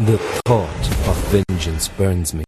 The thought of vengeance burns me.